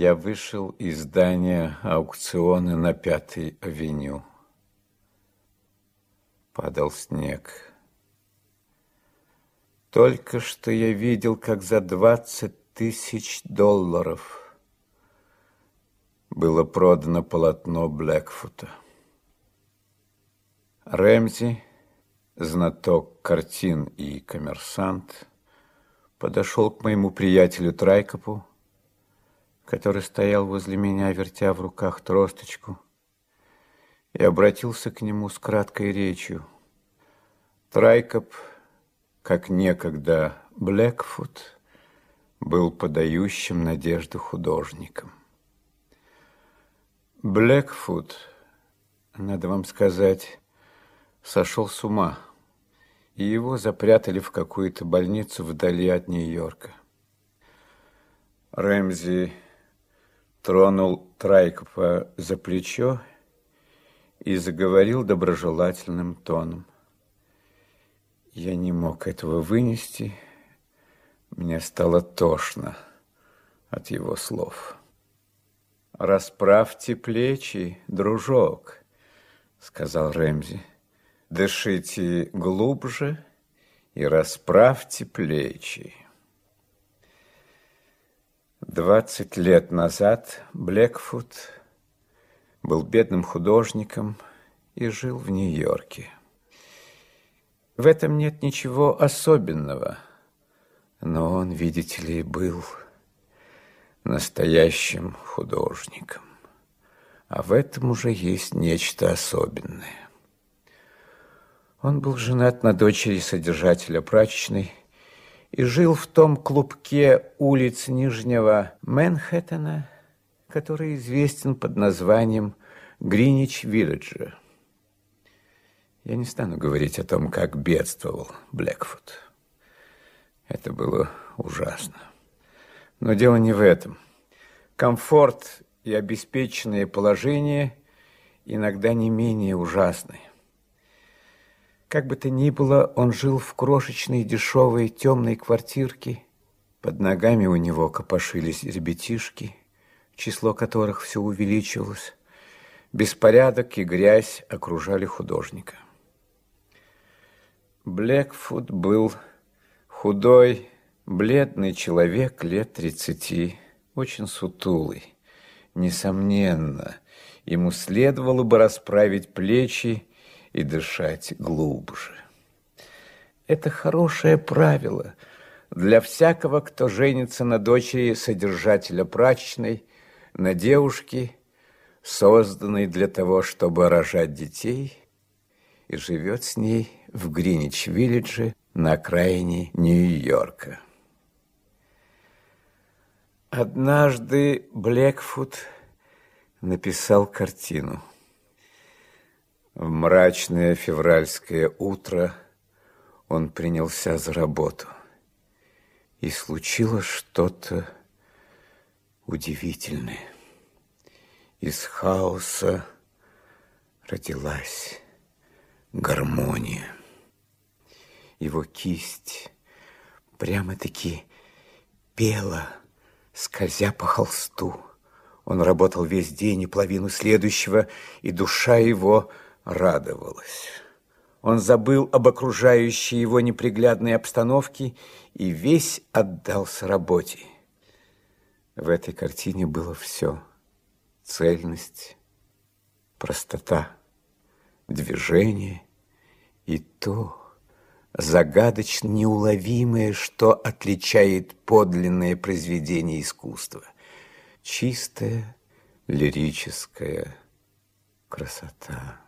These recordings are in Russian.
Я вышел из здания аукциона на Пятой авеню. Падал снег. Только что я видел, как за двадцать тысяч долларов было продано полотно Блэкфута. Рэмзи, знаток картин и коммерсант, подошел к моему приятелю Трайкопу, который стоял возле меня, вертя в руках тросточку, и обратился к нему с краткой речью. Трайкоп, как некогда Блэкфут, был подающим надежду художником. Блэкфут, надо вам сказать, сошел с ума – и его запрятали в какую-то больницу вдали от Нью-Йорка. Рэмзи тронул Трайкопа за плечо и заговорил доброжелательным тоном. Я не мог этого вынести, мне стало тошно от его слов. «Расправьте плечи, дружок», — сказал Рэмзи. Дышите глубже и расправьте плечи. Двадцать лет назад Блекфуд был бедным художником и жил в Нью-Йорке. В этом нет ничего особенного, но он, видите ли, был настоящим художником. А в этом уже есть нечто особенное. Он был женат на дочери содержателя прачечной и жил в том клубке улиц Нижнего Мэнхэттена, который известен под названием Гринич-Вилледжа. Я не стану говорить о том, как бедствовал Блэкфуд. Это было ужасно. Но дело не в этом. Комфорт и обеспеченное положение иногда не менее ужасны. Как бы то ни было, он жил в крошечной дешевой темной квартирке. Под ногами у него копошились ребятишки, число которых все увеличивалось. Беспорядок и грязь окружали художника. Блэкфуд был худой, бледный человек лет тридцати, очень сутулый. Несомненно, ему следовало бы расправить плечи и дышать глубже. Это хорошее правило для всякого, кто женится на дочери содержателя прачечной, на девушке, созданной для того, чтобы рожать детей, и живет с ней в Гринич-Виллидже на окраине Нью-Йорка. Однажды Блэкфуд написал картину – в мрачное февральское утро он принялся за работу. И случилось что-то удивительное. Из хаоса родилась гармония. Его кисть прямо-таки пела, скользя по холсту. Он работал весь день и половину следующего, и душа его – радовалась. Он забыл об окружающей его неприглядной обстановке и весь отдался работе. В этой картине было все. Цельность, простота, движение и то загадочно неуловимое, что отличает подлинное произведение искусства. Чистая лирическая красота.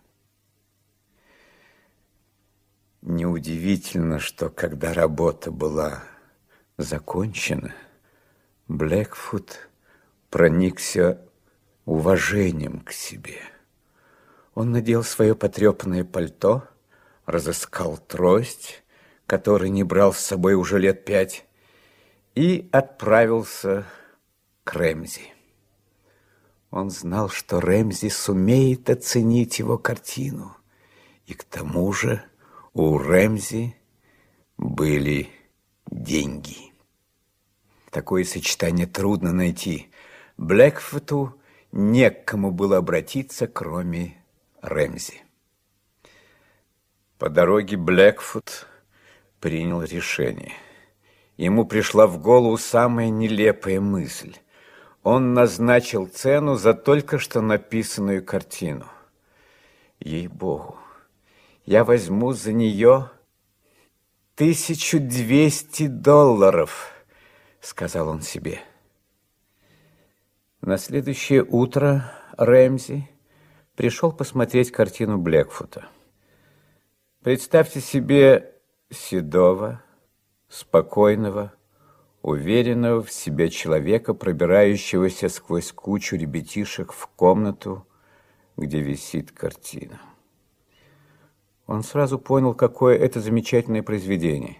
Неудивительно, что когда работа была закончена, Блэкфуд проникся уважением к себе. Он надел свое потрепанное пальто, разыскал трость, который не брал с собой уже лет пять, и отправился к Рэмзи. Он знал, что Рэмзи сумеет оценить его картину, и к тому же у Рэмзи были деньги. Такое сочетание трудно найти. Блэкфуту не к кому было обратиться, кроме Рэмзи. По дороге Блэкфут принял решение. Ему пришла в голову самая нелепая мысль. Он назначил цену за только что написанную картину. Ей-богу, я возьму за нее 1200 долларов, сказал он себе. На следующее утро Рэмзи пришел посмотреть картину Блэкфута. Представьте себе седого, спокойного, уверенного в себе человека, пробирающегося сквозь кучу ребятишек в комнату, где висит картина. Он сразу понял, какое это замечательное произведение,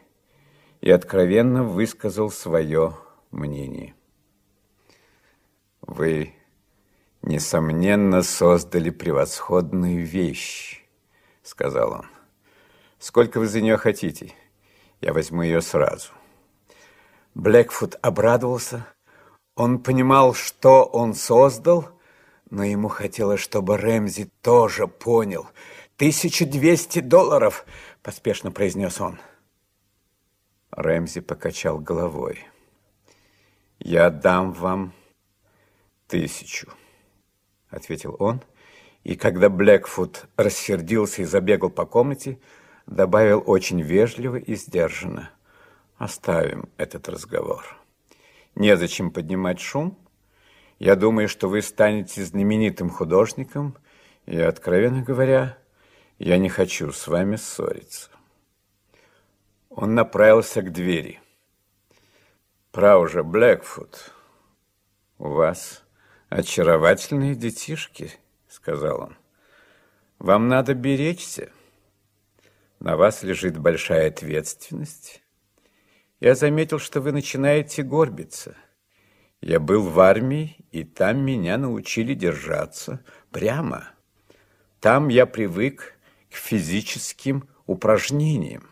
и откровенно высказал свое мнение. Вы, несомненно, создали превосходную вещь, сказал он. Сколько вы за нее хотите? Я возьму ее сразу. Блэкфуд обрадовался. Он понимал, что он создал, но ему хотелось, чтобы Рэмзи тоже понял. «Тысяча двести долларов!» — поспешно произнес он. Рэмзи покачал головой. «Я дам вам тысячу», — ответил он, и когда Блэкфуд рассердился и забегал по комнате, добавил очень вежливо и сдержанно. Оставим этот разговор. Незачем поднимать шум. Я думаю, что вы станете знаменитым художником, и, откровенно говоря, я не хочу с вами ссориться. Он направился к двери. Право же, Блэкфуд, у вас очаровательные детишки, сказал он. Вам надо беречься. На вас лежит большая ответственность. Я заметил, что вы начинаете горбиться. Я был в армии, и там меня научили держаться прямо. Там я привык к физическим упражнениям.